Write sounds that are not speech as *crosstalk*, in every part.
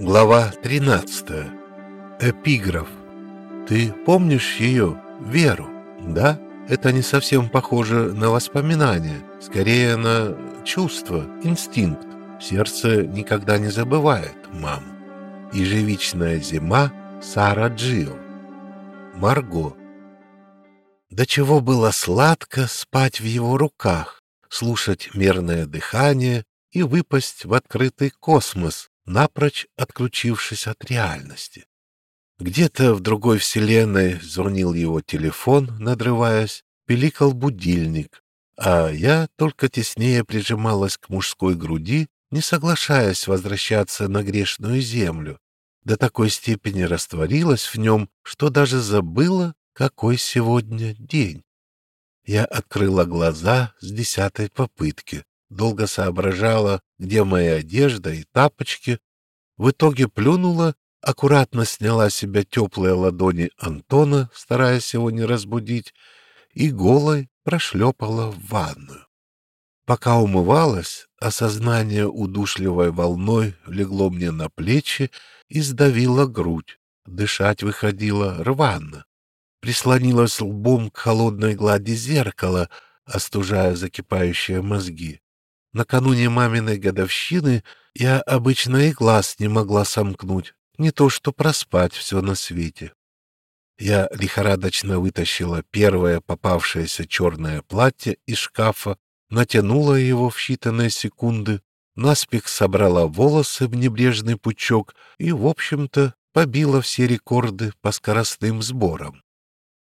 Глава 13. Эпиграф. Ты помнишь ее, Веру, да? Это не совсем похоже на воспоминания, скорее на чувство, инстинкт. Сердце никогда не забывает маму. Ежевичная зима Сара Джио. Марго. До чего было сладко спать в его руках, слушать мерное дыхание и выпасть в открытый космос, напрочь отключившись от реальности. Где-то в другой вселенной звонил его телефон, надрываясь, пиликал будильник, а я только теснее прижималась к мужской груди, не соглашаясь возвращаться на грешную землю. До такой степени растворилась в нем, что даже забыла, какой сегодня день. Я открыла глаза с десятой попытки, долго соображала, где моя одежда и тапочки, в итоге плюнула, аккуратно сняла с себя теплые ладони Антона, стараясь его не разбудить, и голой прошлепала в ванную. Пока умывалась, осознание удушливой волной легло мне на плечи и сдавило грудь. Дышать выходило рвано прислонилась лбом к холодной глади зеркала, остужая закипающие мозги. Накануне маминой годовщины я обычно и глаз не могла сомкнуть, не то что проспать все на свете. Я лихорадочно вытащила первое попавшееся черное платье из шкафа, натянула его в считанные секунды, наспех собрала волосы в небрежный пучок и, в общем-то, побила все рекорды по скоростным сборам.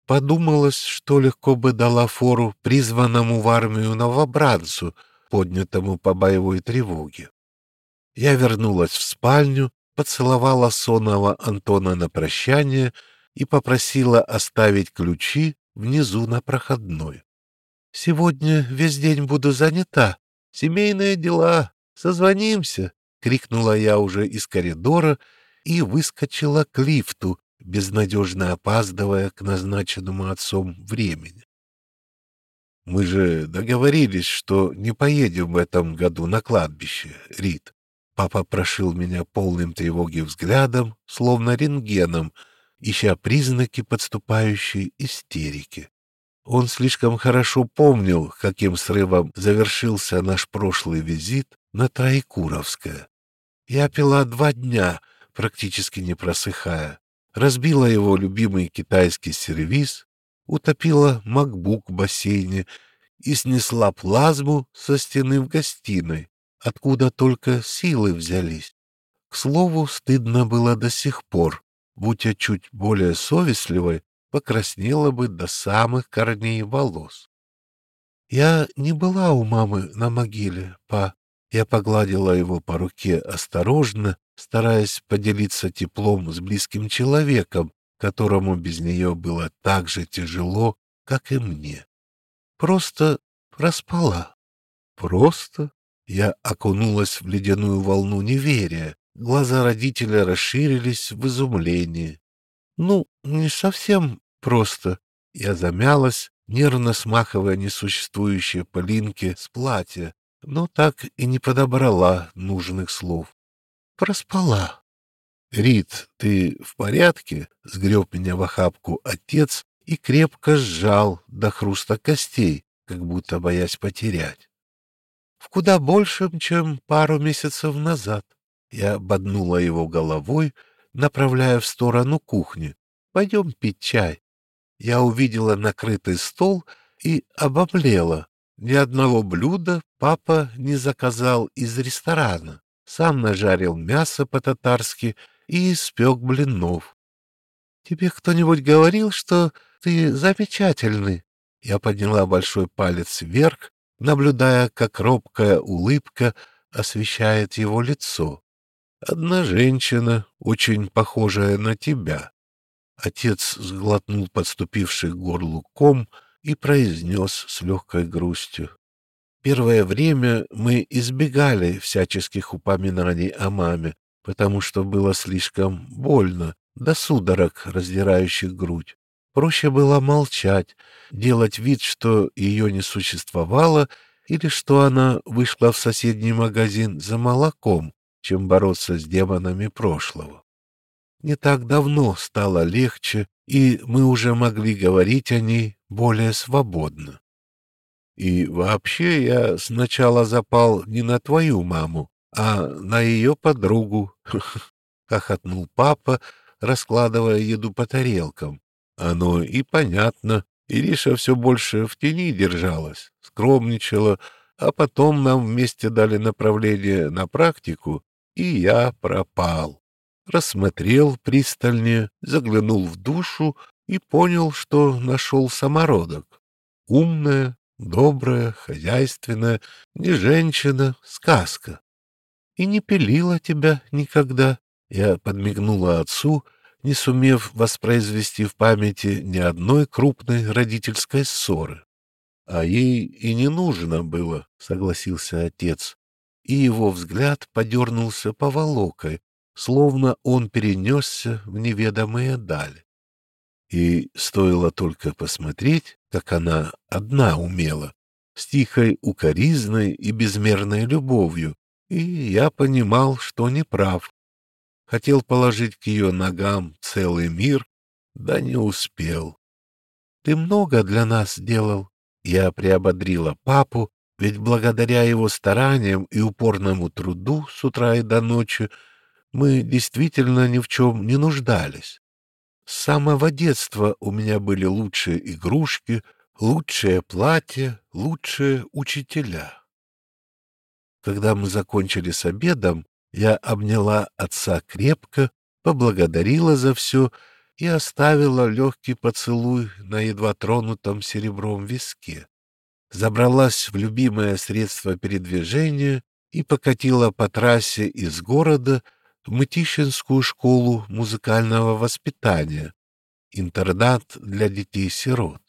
Подумалось, что легко бы дала фору призванному в армию новобранцу, поднятому по боевой тревоге. Я вернулась в спальню, поцеловала сонного Антона на прощание и попросила оставить ключи внизу на проходной. «Сегодня весь день буду занята. Семейные дела. Созвонимся!» — крикнула я уже из коридора и выскочила к лифту, безнадежно опаздывая к назначенному отцом времени. «Мы же договорились, что не поедем в этом году на кладбище, Рит». Папа прошил меня полным тревоги взглядом, словно рентгеном, ища признаки подступающей истерики. Он слишком хорошо помнил, каким срывом завершился наш прошлый визит на Троекуровское. Я пила два дня, практически не просыхая, разбила его любимый китайский сервиз, утопила макбук в бассейне и снесла плазму со стены в гостиной, откуда только силы взялись. К слову, стыдно было до сих пор. Будь я чуть более совестливой, покраснела бы до самых корней волос. Я не была у мамы на могиле, па. Я погладила его по руке осторожно, стараясь поделиться теплом с близким человеком, которому без нее было так же тяжело, как и мне. Просто проспала. Просто я окунулась в ледяную волну неверия. Глаза родителя расширились в изумлении. Ну, не совсем просто. Я замялась, нервно смахивая несуществующие пылинки с платья, но так и не подобрала нужных слов проспала. — Рит, ты в порядке? — сгреб меня в охапку отец и крепко сжал до хруста костей, как будто боясь потерять. — В куда большем, чем пару месяцев назад. Я боднула его головой, направляя в сторону кухни. — Пойдем пить чай. Я увидела накрытый стол и обомлела. Ни одного блюда папа не заказал из ресторана сам нажарил мясо по-татарски и испек блинов. — Тебе кто-нибудь говорил, что ты замечательный? Я подняла большой палец вверх, наблюдая, как робкая улыбка освещает его лицо. Одна женщина, очень похожая на тебя. Отец сглотнул подступивший горлу ком и произнес с легкой грустью. Первое время мы избегали всяческих упоминаний о маме, потому что было слишком больно, до судорог, раздирающих грудь. Проще было молчать, делать вид, что ее не существовало, или что она вышла в соседний магазин за молоком, чем бороться с демонами прошлого. Не так давно стало легче, и мы уже могли говорить о ней более свободно. И вообще я сначала запал не на твою маму, а на ее подругу, *laughs* — хохотнул папа, раскладывая еду по тарелкам. Оно и понятно. Ириша все больше в тени держалась, скромничала, а потом нам вместе дали направление на практику, и я пропал. Рассмотрел пристальнее, заглянул в душу и понял, что нашел самородок. Умная, добрая, хозяйственная, не женщина, сказка. И не пилила тебя никогда. Я подмигнула отцу, не сумев воспроизвести в памяти ни одной крупной родительской ссоры. А ей и не нужно было, согласился отец, и его взгляд подернулся поволокой, словно он перенесся в неведомые дали. И стоило только посмотреть, как она одна умела, с тихой укоризной и безмерной любовью, и я понимал, что не прав. Хотел положить к ее ногам целый мир, да не успел. Ты много для нас сделал. Я приободрила папу, ведь благодаря его стараниям и упорному труду с утра и до ночи мы действительно ни в чем не нуждались. С самого детства у меня были лучшие игрушки, лучшее платье, лучшие учителя. Когда мы закончили с обедом, я обняла отца крепко, поблагодарила за все и оставила легкий поцелуй на едва тронутом серебром виске. Забралась в любимое средство передвижения и покатила по трассе из города в Мытищинскую школу музыкального воспитания, интернат для детей-сирот.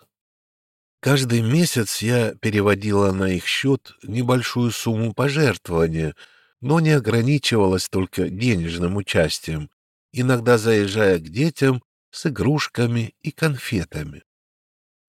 Каждый месяц я переводила на их счет небольшую сумму пожертвования — но не ограничивалась только денежным участием, иногда заезжая к детям с игрушками и конфетами.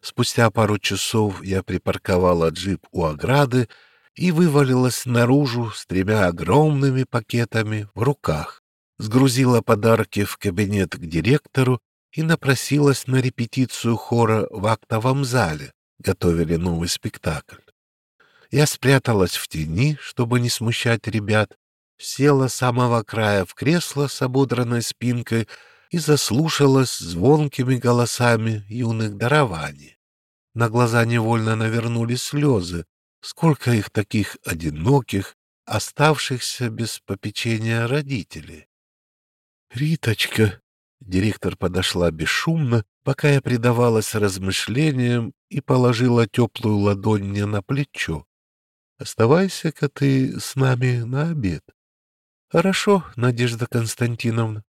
Спустя пару часов я припарковала джип у ограды и вывалилась наружу с тремя огромными пакетами в руках, сгрузила подарки в кабинет к директору и напросилась на репетицию хора в актовом зале, готовили новый спектакль. Я спряталась в тени, чтобы не смущать ребят, села с самого края в кресло с ободранной спинкой и заслушалась звонкими голосами юных дарований. На глаза невольно навернулись слезы. Сколько их таких одиноких, оставшихся без попечения родителей. «Риточка!» Директор подошла бесшумно, пока я предавалась размышлениям и положила теплую ладонь мне на плечо. Оставайся-ка ты с нами на обед. Хорошо, Надежда Константиновна.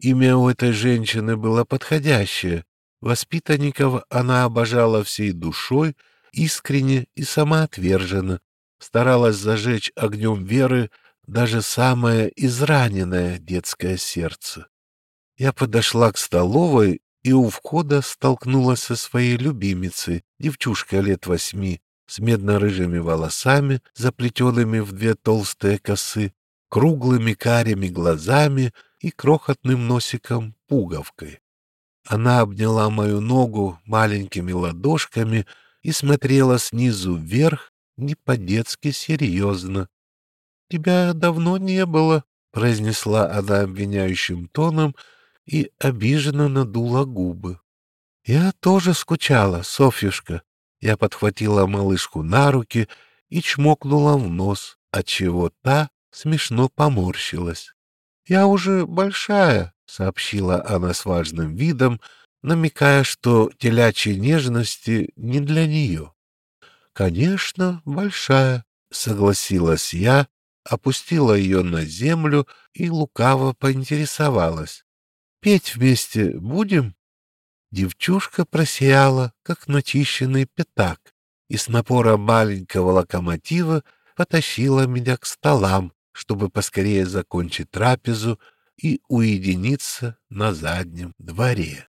Имя у этой женщины было подходящее. Воспитанников она обожала всей душой, искренне и самоотверженно, старалась зажечь огнем веры даже самое израненное детское сердце. Я подошла к столовой и у входа столкнулась со своей любимицей, девчушкой лет восьми, с медно-рыжими волосами, заплетенными в две толстые косы, круглыми карими глазами и крохотным носиком-пуговкой. Она обняла мою ногу маленькими ладошками и смотрела снизу вверх не по-детски серьезно. — Тебя давно не было, — произнесла она обвиняющим тоном и обиженно надула губы. — Я тоже скучала, Софьюшка, я подхватила малышку на руки и чмокнула в нос, отчего та смешно поморщилась. «Я уже большая», — сообщила она с важным видом, намекая, что телячьи нежности не для нее. «Конечно, большая», — согласилась я, опустила ее на землю и лукаво поинтересовалась. «Петь вместе будем?» Девчушка просияла, как начищенный пятак, и с напора маленького локомотива потащила меня к столам, чтобы поскорее закончить трапезу и уединиться на заднем дворе.